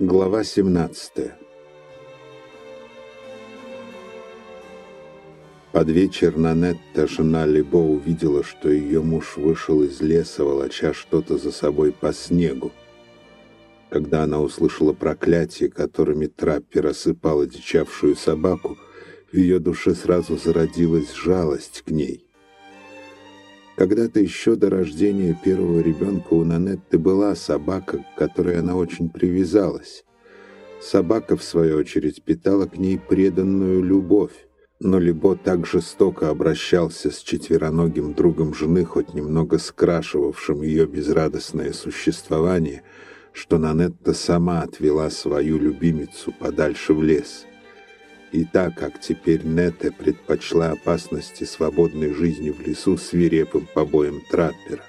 Глава 17 Под вечер Нанетта, жена Лебо, увидела, что ее муж вышел из леса, волоча что-то за собой по снегу. Когда она услышала проклятие, которыми Траппер осыпал одичавшую собаку, в ее душе сразу зародилась жалость к ней. Когда-то еще до рождения первого ребенка у Нанетты была собака, к которой она очень привязалась. Собака, в свою очередь, питала к ней преданную любовь. Но Либо так жестоко обращался с четвероногим другом жены, хоть немного скрашивавшим ее безрадостное существование, что Нанетта сама отвела свою любимицу подальше в лес. И так как теперь Нетте предпочла опасности свободной жизни в лесу свирепым побоем траппера.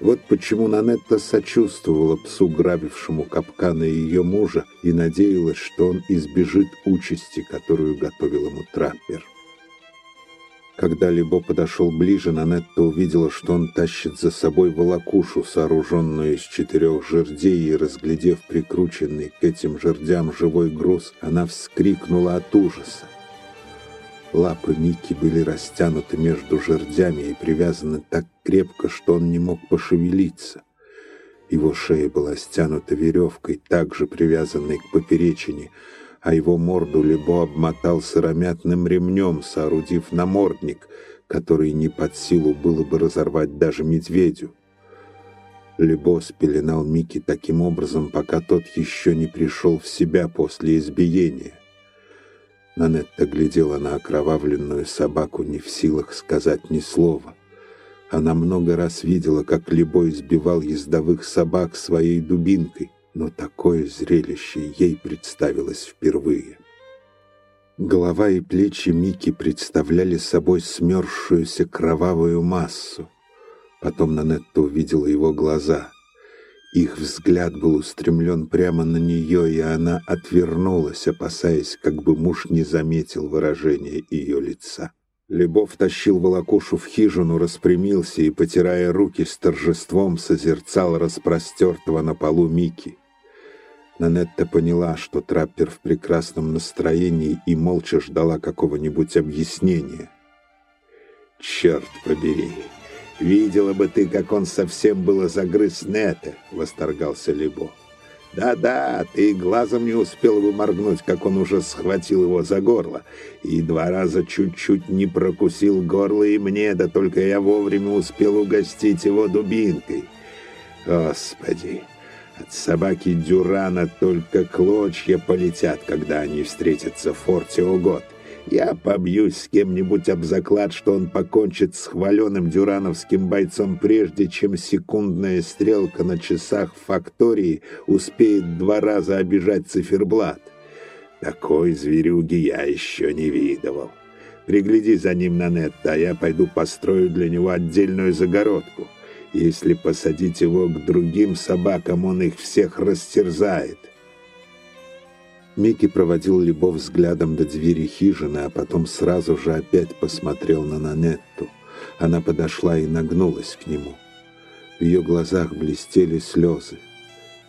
Вот почему Нанетта сочувствовала псу, грабившему капканы ее мужа, и надеялась, что он избежит участи, которую готовил ему траппер. Когда Либо подошел ближе, Нанетта увидела, что он тащит за собой волокушу, сооруженную из четырех жердей, и, разглядев прикрученный к этим жердям живой груз, она вскрикнула от ужаса. Лапы Микки были растянуты между жердями и привязаны так крепко, что он не мог пошевелиться. Его шея была стянута веревкой, также привязанной к поперечине, а его морду Лебо обмотал сыромятным ремнем, соорудив намордник, который не под силу было бы разорвать даже медведю. Лебо спеленал Микки таким образом, пока тот еще не пришел в себя после избиения. Нанетта глядела на окровавленную собаку, не в силах сказать ни слова. Она много раз видела, как Лебо избивал ездовых собак своей дубинкой но такое зрелище ей представилось впервые. Голова и плечи Мики представляли собой смерзшуюся кровавую массу. Потом Нанетта увидела его глаза. Их взгляд был устремлен прямо на нее, и она отвернулась, опасаясь, как бы муж не заметил выражения ее лица. Любовь тащил волокушу в хижину, распрямился и, потирая руки с торжеством, созерцал распростертого на полу Мики. Нанетта поняла, что траппер в прекрасном настроении и молча ждала какого-нибудь объяснения. «Черт побери! Видела бы ты, как он совсем было загрыз Нета!» — восторгался Лебо. «Да-да, ты глазом не успел бы моргнуть, как он уже схватил его за горло, и два раза чуть-чуть не прокусил горло и мне, да только я вовремя успел угостить его дубинкой. Господи!» От собаки Дюрана только клочья полетят, когда они встретятся в форте Угод. Я побьюсь с кем-нибудь об заклад, что он покончит с хваленым дюрановским бойцом, прежде чем секундная стрелка на часах фактории успеет два раза обижать циферблат. Такой зверюги я еще не видывал. Пригляди за ним на нет, а я пойду построю для него отдельную загородку. Если посадить его к другим собакам, он их всех растерзает. Микки проводил Любовь взглядом до двери хижины, а потом сразу же опять посмотрел на Нанетту. Она подошла и нагнулась к нему. В ее глазах блестели слезы.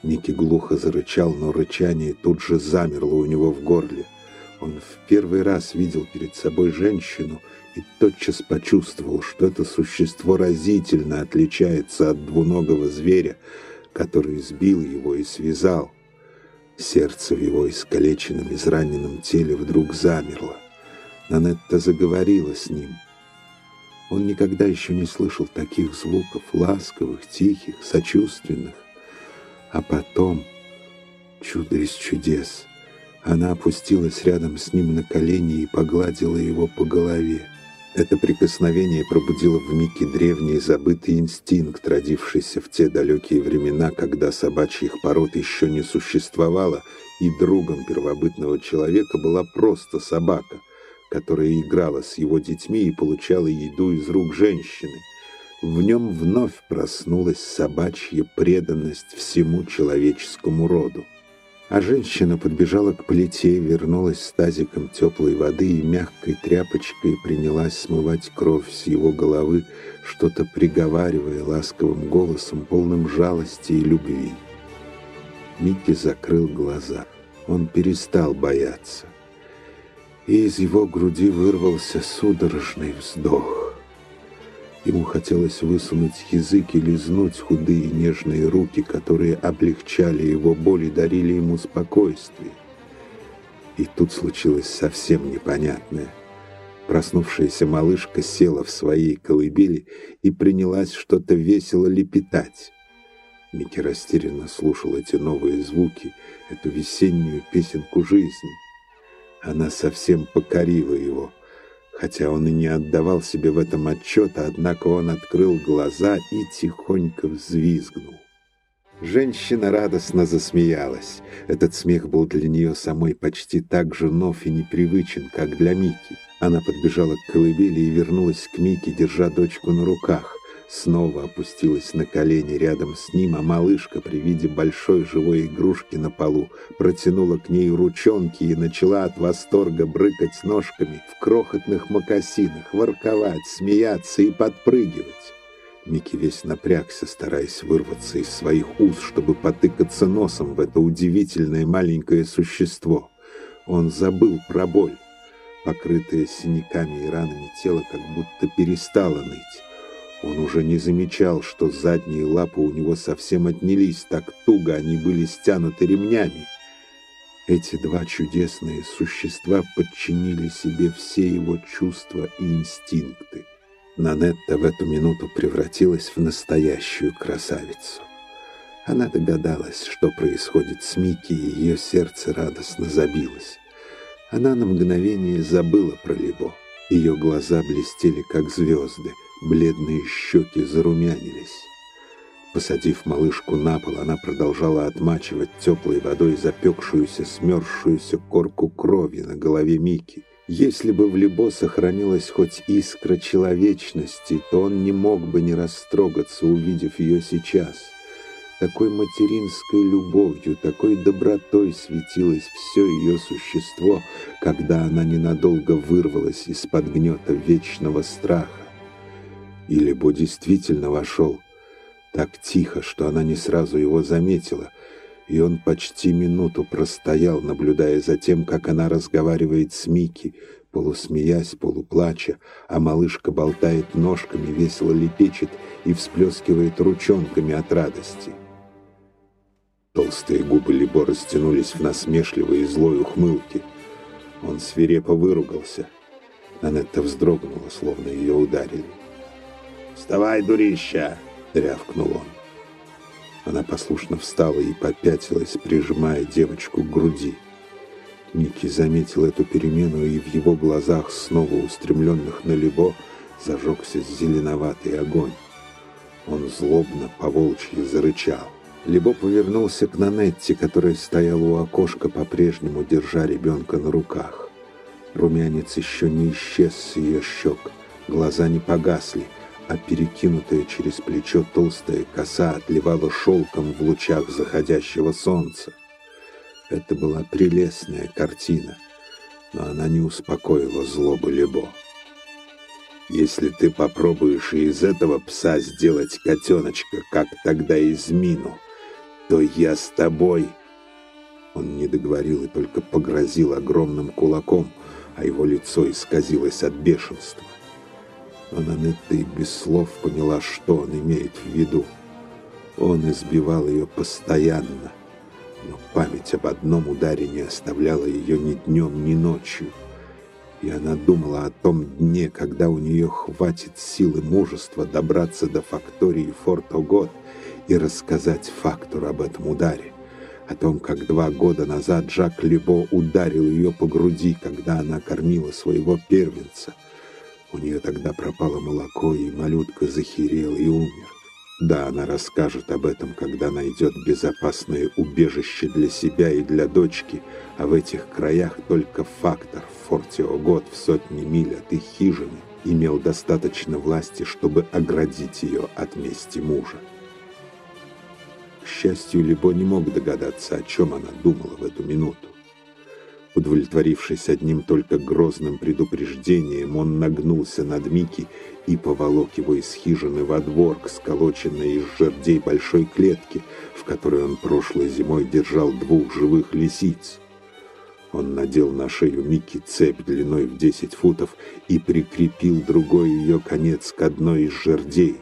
Микки глухо зарычал, но рычание тут же замерло у него в горле. Он в первый раз видел перед собой женщину — и тотчас почувствовал, что это существо разительно отличается от двуногого зверя, который сбил его и связал. Сердце в его искалеченном, израненном теле вдруг замерло. Нанетта заговорила с ним. Он никогда еще не слышал таких звуков, ласковых, тихих, сочувственных. А потом, чудо из чудес, она опустилась рядом с ним на колени и погладила его по голове. Это прикосновение пробудило в Мике древний забытый инстинкт, родившийся в те далекие времена, когда собачьих пород еще не существовало, и другом первобытного человека была просто собака, которая играла с его детьми и получала еду из рук женщины. В нем вновь проснулась собачья преданность всему человеческому роду. А женщина подбежала к плите, вернулась с тазиком теплой воды и мягкой тряпочкой принялась смывать кровь с его головы, что-то приговаривая ласковым голосом, полным жалости и любви. Микки закрыл глаза. Он перестал бояться. И из его груди вырвался судорожный вздох. Ему хотелось высунуть язык и лизнуть худые нежные руки, которые облегчали его боль и дарили ему спокойствие. И тут случилось совсем непонятное. Проснувшаяся малышка села в своей колыбели и принялась что-то весело лепетать. Микки растерянно слушал эти новые звуки, эту весеннюю песенку жизни. Она совсем покорила его — Хотя он и не отдавал себе в этом отчета, однако он открыл глаза и тихонько взвизгнул. Женщина радостно засмеялась. Этот смех был для нее самой почти так же нов и непривычен, как для Мики. Она подбежала к колыбели и вернулась к Мике, держа дочку на руках снова опустилась на колени рядом с ним, а малышка при виде большой живой игрушки на полу протянула к ней ручонки и начала от восторга брыкать ножками в крохотных мокасинах, ворковать, смеяться и подпрыгивать. Микки весь напрягся, стараясь вырваться из своих уст, чтобы потыкаться носом в это удивительное маленькое существо. Он забыл про боль. Покрытое синяками и ранами тело как будто перестало ныть. Он уже не замечал, что задние лапы у него совсем отнялись, так туго они были стянуты ремнями. Эти два чудесные существа подчинили себе все его чувства и инстинкты. Нанетта в эту минуту превратилась в настоящую красавицу. Она догадалась, что происходит с Микки, и ее сердце радостно забилось. Она на мгновение забыла про Лебо. Ее глаза блестели, как звезды — Бледные щеки зарумянились. Посадив малышку на пол, она продолжала отмачивать теплой водой запекшуюся, смерзшуюся корку крови на голове Мики. Если бы в Лебо сохранилась хоть искра человечности, то он не мог бы не растрогаться, увидев ее сейчас. Такой материнской любовью, такой добротой светилось все ее существо, когда она ненадолго вырвалась из-под гнета вечного страха. Или Бо действительно вошел так тихо, что она не сразу его заметила, и он почти минуту простоял, наблюдая за тем, как она разговаривает с Микки, полусмеясь, полуплача, а малышка болтает ножками, весело лепечет и всплескивает ручонками от радости. Толстые губы Либо растянулись в насмешливой и злой ухмылке. Он свирепо выругался. Анетта вздрогнула, словно ее ударили. «Вставай, дурища!» — рявкнул он. Она послушно встала и попятилась, прижимая девочку к груди. Ники заметил эту перемену, и в его глазах, снова устремленных на Лебо, зажегся зеленоватый огонь. Он злобно поволчьи зарычал. Лебо повернулся к Нанетте, которая стояла у окошка, по-прежнему держа ребенка на руках. Румянец еще не исчез с ее щек, глаза не погасли, а перекинутая через плечо толстая коса отливала шелком в лучах заходящего солнца. Это была прелестная картина, но она не успокоила злобу Лебо. «Если ты попробуешь из этого пса сделать котеночка, как тогда из Мину, то я с тобой...» Он не договорил и только погрозил огромным кулаком, а его лицо исказилось от бешенства. Ананетта и без слов поняла, что он имеет в виду. Он избивал ее постоянно, но память об одном ударе не оставляла ее ни днем, ни ночью. И она думала о том дне, когда у нее хватит силы мужества добраться до фактории Форт-Огот и рассказать фактору об этом ударе. О том, как два года назад Жак Лебо ударил ее по груди, когда она кормила своего первенца – у нее тогда пропало молоко, и малютка захерел и умер. Да, она расскажет об этом, когда найдет безопасное убежище для себя и для дочки, а в этих краях только фактор в форте Огот в сотни миль от их хижины имел достаточно власти, чтобы оградить ее от мести мужа. К счастью, Либо не мог догадаться, о чем она думала в эту минуту. Удовлетворившись одним только грозным предупреждением, он нагнулся над Мики и поволок его из хижины во двор к сколоченной из жердей большой клетки, в которой он прошлой зимой держал двух живых лисиц. Он надел на шею Мики цепь длиной в 10 футов и прикрепил другой ее конец к одной из жердей.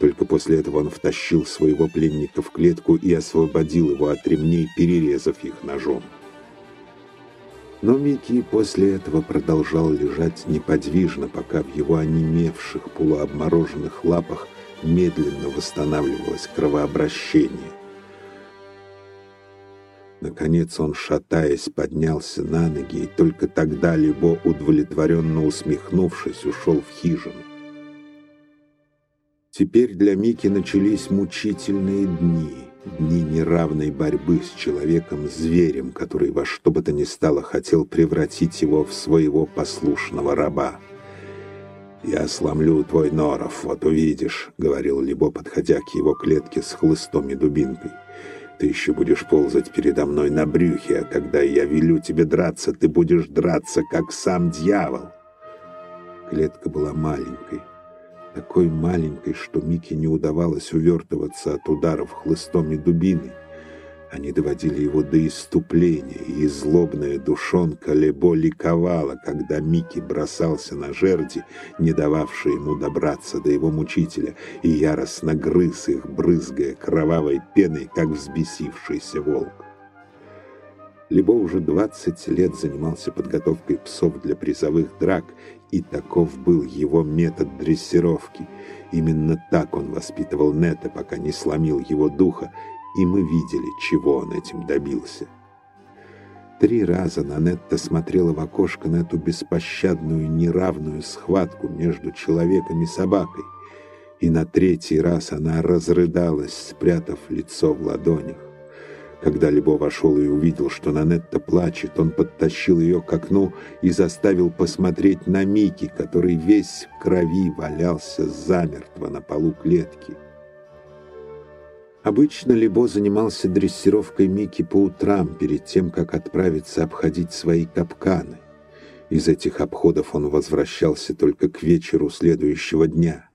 Только после этого он втащил своего пленника в клетку и освободил его от ремней, перерезав их ножом. Но Микки после этого продолжал лежать неподвижно, пока в его онемевших полуобмороженных лапах медленно восстанавливалось кровообращение. Наконец он, шатаясь, поднялся на ноги, и только тогда Лебо, удовлетворенно усмехнувшись, ушел в хижину. Теперь для Мики начались мучительные дни — Дни неравной борьбы с человеком-зверем, который во что бы то ни стало хотел превратить его в своего послушного раба. «Я сломлю твой норов, вот увидишь», — говорил Либо, подходя к его клетке с хлыстом и дубинкой. «Ты еще будешь ползать передо мной на брюхе, а когда я велю тебе драться, ты будешь драться, как сам дьявол». Клетка была маленькой, такой маленькой, что Мике не удавалось увертываться от ударов хлыстом и дубиной. Они доводили его до иступления, и злобная душонка Лебо ликовала, когда Микки бросался на жерди, не дававшие ему добраться до его мучителя, и яростно грыз их, брызгая кровавой пеной, как взбесившийся волк. Либо уже 20 лет занимался подготовкой псов для призовых драк, и таков был его метод дрессировки. Именно так он воспитывал Нета, пока не сломил его духа, и мы видели, чего он этим добился. Три раза Нанетта смотрела в окошко на эту беспощадную неравную схватку между человеком и собакой, и на третий раз она разрыдалась, спрятав лицо в ладонях. Когда Лебо вошел и увидел, что Нанетта плачет, он подтащил ее к окну и заставил посмотреть на Мики, который весь в крови валялся замертво на полу клетки. Обычно Лебо занимался дрессировкой Мики по утрам, перед тем, как отправиться обходить свои капканы. Из этих обходов он возвращался только к вечеру следующего дня.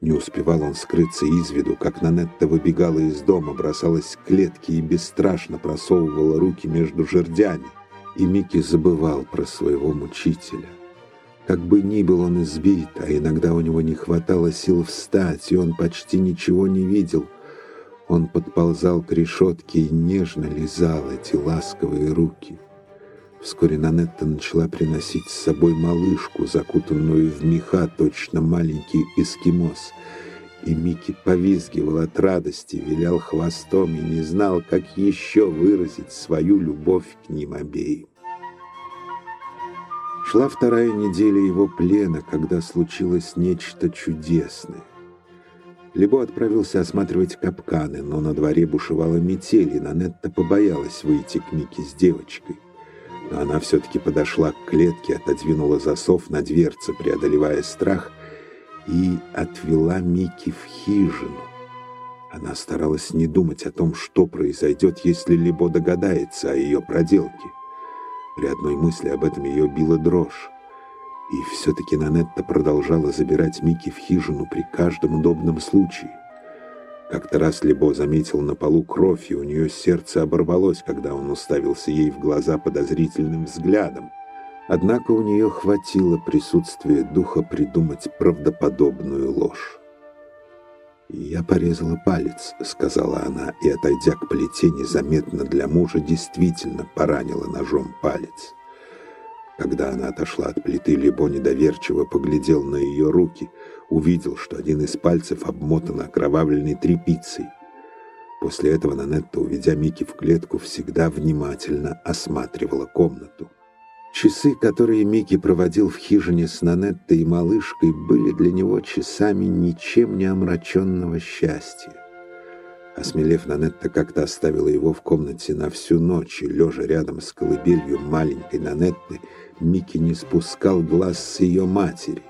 Не успевал он скрыться из виду, как Нанетта выбегала из дома, бросалась к клетке и бесстрашно просовывала руки между жердями. И Микки забывал про своего мучителя. Как бы ни был он избит, а иногда у него не хватало сил встать, и он почти ничего не видел, он подползал к решетке и нежно лизал эти ласковые руки. Вскоре Нанетта начала приносить с собой малышку, закутанную в меха, точно маленький эскимос. И Микки повизгивал от радости, вилял хвостом и не знал, как еще выразить свою любовь к ним обеим. Шла вторая неделя его плена, когда случилось нечто чудесное. Либо отправился осматривать капканы, но на дворе бушевала метель, и Нанетта побоялась выйти к Микки с девочкой но она все-таки подошла к клетке, отодвинула засов на дверце, преодолевая страх, и отвела Микки в хижину. Она старалась не думать о том, что произойдет, если Либо догадается о ее проделке. При одной мысли об этом ее била дрожь. И все-таки Нанетта продолжала забирать Микки в хижину при каждом удобном случае. Как-то раз Лебо заметил на полу кровь, и у нее сердце оборвалось, когда он уставился ей в глаза подозрительным взглядом. Однако у нее хватило присутствия духа придумать правдоподобную ложь. «Я порезала палец», — сказала она, и, отойдя к плите, незаметно для мужа, действительно поранила ножом палец. Когда она отошла от плиты, Лебо недоверчиво поглядел на ее руки — увидел, что один из пальцев обмотан окровавленной тряпицей. После этого Нанетта, уведя Микки в клетку, всегда внимательно осматривала комнату. Часы, которые Микки проводил в хижине с Нанеттой и малышкой, были для него часами ничем не омраченного счастья. Осмелев, Нанетта как-то оставила его в комнате на всю ночь, и, лежа рядом с колыбелью маленькой Нанетты, Микки не спускал глаз с ее матери.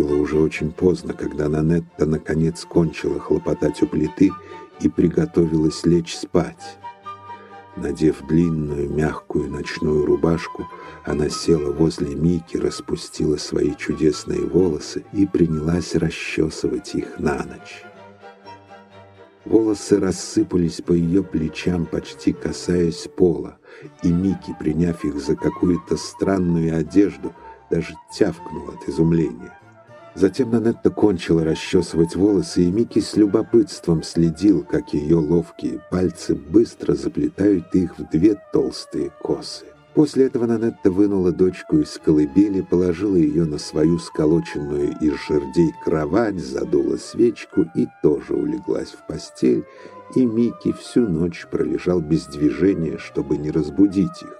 Было уже очень поздно, когда Нанетта наконец кончила хлопотать у плиты и приготовилась лечь спать. Надев длинную мягкую ночную рубашку, она села возле Мики, распустила свои чудесные волосы и принялась расчесывать их на ночь. Волосы рассыпались по ее плечам, почти касаясь пола, и Мики, приняв их за какую-то странную одежду, даже тявкнул от изумления. Затем Нанетта кончила расчесывать волосы, и Микки с любопытством следил, как ее ловкие пальцы быстро заплетают их в две толстые косы. После этого Нанетта вынула дочку из колыбели, положила ее на свою сколоченную из жердей кровать, задула свечку и тоже улеглась в постель, и Микки всю ночь пролежал без движения, чтобы не разбудить их.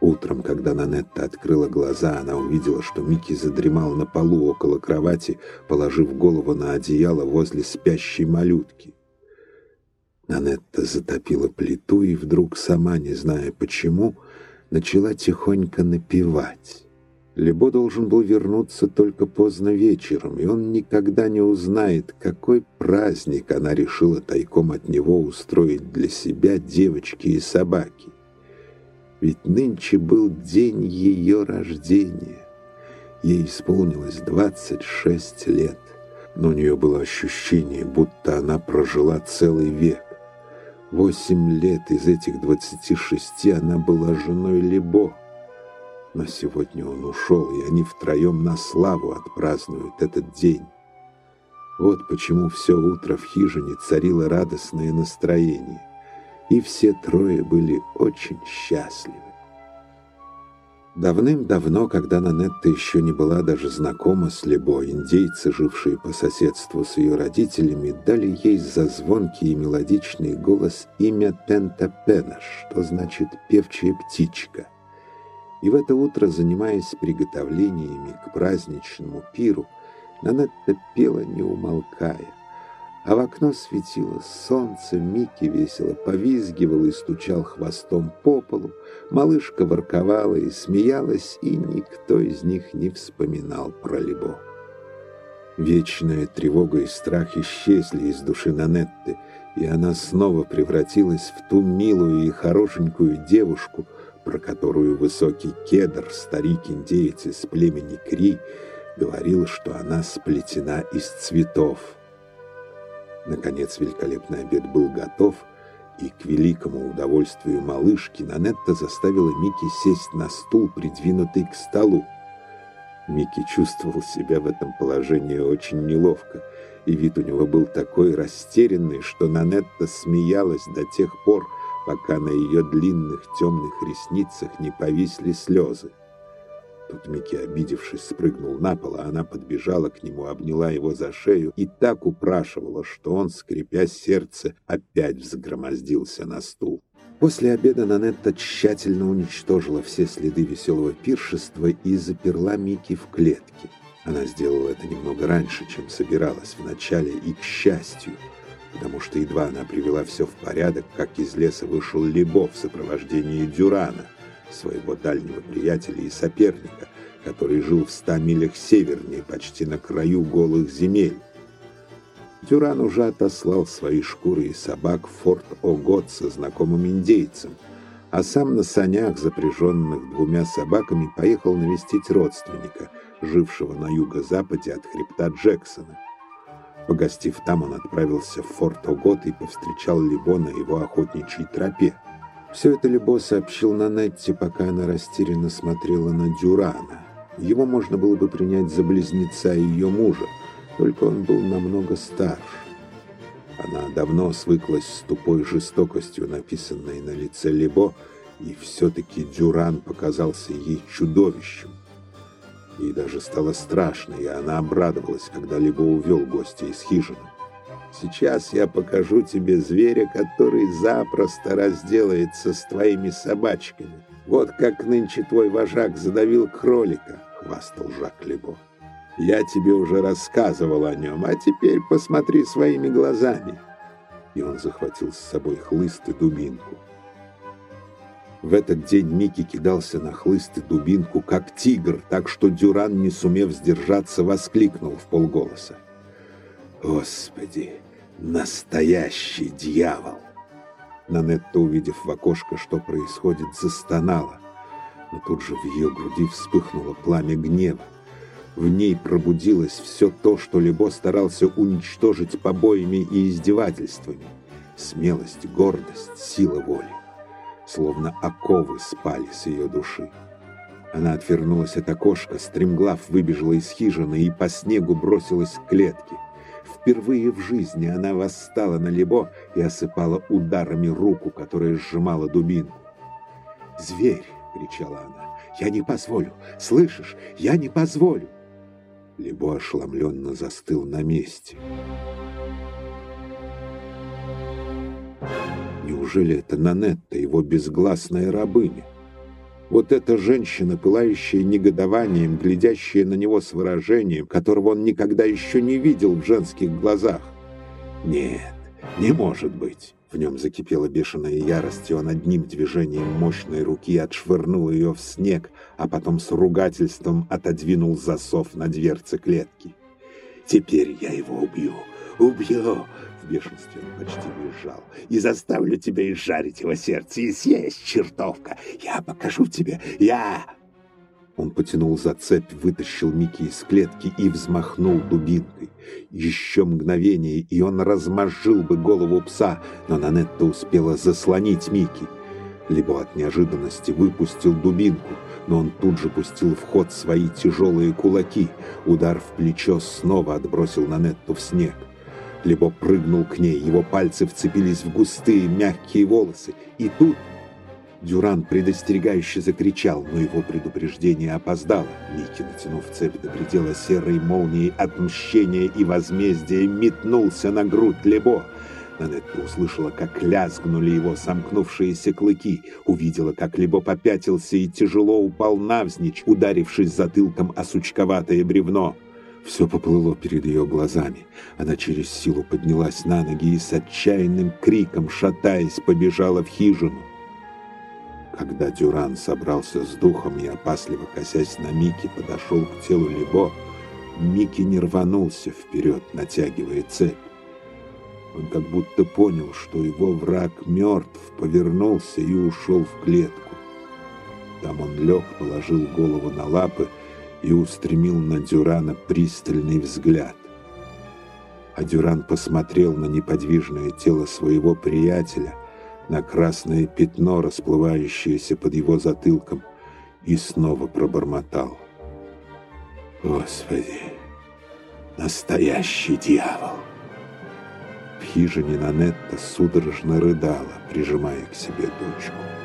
Утром, когда Нанетта открыла глаза, она увидела, что Микки задремал на полу около кровати, положив голову на одеяло возле спящей малютки. Нанетта затопила плиту и вдруг, сама не зная почему, начала тихонько напевать. Лебо должен был вернуться только поздно вечером, и он никогда не узнает, какой праздник она решила тайком от него устроить для себя девочки и собаки. Ведь нынче был день ее рождения. Ей исполнилось 26 лет, но у нее было ощущение, будто она прожила целый век. Восемь лет из этих 26 она была женой Лебо. Но сегодня он ушел, и они втроем на славу отпразднуют этот день. Вот почему все утро в хижине царило радостное настроение и все трое были очень счастливы. Давным-давно, когда Нанетта еще не была даже знакома с Лебо, индейцы, жившие по соседству с ее родителями, дали ей за звонкий и мелодичный голос имя Пентапена, что значит «певчая птичка». И в это утро, занимаясь приготовлениями к праздничному пиру, Нанетта пела, не умолкая а в окно светило солнце, Микки весело повизгивал и стучал хвостом по полу, малышка ворковала и смеялась, и никто из них не вспоминал про Лебо. Вечная тревога и страх исчезли из души Нанетты, и она снова превратилась в ту милую и хорошенькую девушку, про которую высокий кедр, старик-индеец из племени Кри, говорил, что она сплетена из цветов. Наконец великолепный обед был готов, и к великому удовольствию малышки Нанетта заставила Микки сесть на стул, придвинутый к столу. Микки чувствовал себя в этом положении очень неловко, и вид у него был такой растерянный, что Нанетта смеялась до тех пор, пока на ее длинных темных ресницах не повисли слезы. Тут Микки, обидевшись, спрыгнул на пол, а она подбежала к нему, обняла его за шею и так упрашивала, что он, скрипя сердце, опять взгромоздился на стул. После обеда Нанетта тщательно уничтожила все следы веселого пиршества и заперла Микки в клетке. Она сделала это немного раньше, чем собиралась вначале, и к счастью, потому что едва она привела все в порядок, как из леса вышел Лебо в сопровождении Дюрана — своего дальнего приятеля и соперника, который жил в ста милях севернее, почти на краю голых земель. Дюран уже отослал свои шкуры и собак в форт Огот со знакомым индейцем, а сам на санях, запряженных двумя собаками, поехал навестить родственника, жившего на юго-западе от хребта Джексона. Погостив там, он отправился в форт Огот и повстречал Либо на его охотничьей тропе. Все это Лебо сообщил Нанетте, пока она растерянно смотрела на Дюрана. Его можно было бы принять за близнеца ее мужа, только он был намного старше. Она давно свыклась с тупой жестокостью, написанной на лице Лебо, и все-таки Дюран показался ей чудовищем. Ей даже стало страшно, и она обрадовалась, когда Лебо увел гостя из хижины. Сейчас я покажу тебе зверя, который запросто разделается с твоими собачками. Вот как нынче твой вожак задавил кролика, — хвастал Жак Лебо. Я тебе уже рассказывал о нем, а теперь посмотри своими глазами. И он захватил с собой хлыст и дубинку. В этот день Микки кидался на хлыст и дубинку, как тигр, так что Дюран, не сумев сдержаться, воскликнул в полголоса. «Господи, настоящий дьявол!» Нанетта, увидев в окошко, что происходит, застонала. Но тут же в ее груди вспыхнуло пламя гнева. В ней пробудилось все то, что Лебо старался уничтожить побоями и издевательствами. Смелость, гордость, сила воли. Словно оковы спали с ее души. Она отвернулась от окошка, стремглав выбежала из хижины и по снегу бросилась к клетке. Впервые в жизни она восстала на Лебо и осыпала ударами руку, которая сжимала дубинку. «Зверь!» — кричала она. «Я не позволю! Слышишь? Я не позволю!» Лебо ошеломленно застыл на месте. Неужели это Нанетта, его безгласная рабыня? Вот эта женщина, пылающая негодованием, глядящая на него с выражением, которого он никогда еще не видел в женских глазах. Нет, не может быть. В нем закипела бешеная ярость, и он одним движением мощной руки отшвырнул ее в снег, а потом с ругательством отодвинул засов на дверце клетки. «Теперь я его убью! Убью! В бешенстве он почти визжал. «И заставлю тебя изжарить его сердце и съесть, чертовка! Я покажу тебе! Я...» Он потянул за цепь, вытащил Микки из клетки и взмахнул дубинкой. Еще мгновение, и он размозжил бы голову пса, но Нанетта успела заслонить Микки. Либо от неожиданности выпустил дубинку, но он тут же пустил в ход свои тяжелые кулаки. Удар в плечо снова отбросил Нанетту в снег. Либо прыгнул к ней, его пальцы вцепились в густые мягкие волосы. И тут Дюран предостерегающе закричал, но его предупреждение опоздало. Микки, натянув цепь до предела серой молнии отмщения и возмездия, метнулся на грудь Лебо. Нанетта услышала, как лязгнули его сомкнувшиеся клыки, увидела, как Лебо попятился и тяжело упал навзничь, ударившись затылком о сучковатое бревно. Все поплыло перед ее глазами. Она через силу поднялась на ноги и с отчаянным криком, шатаясь, побежала в хижину. Когда Дюран собрался с духом и, опасливо косясь на Мики, подошел к телу Лебо, Мики не рванулся вперед, натягивая цепь. Он как будто понял, что его враг мертв, повернулся и ушел в клетку. Там он лег, положил голову на лапы и устремил на Дюрана пристальный взгляд. А Дюран посмотрел на неподвижное тело своего приятеля, на красное пятно, расплывающееся под его затылком, и снова пробормотал. «Господи, настоящий дьявол!» В хижине Нанетта судорожно рыдала, прижимая к себе дочку.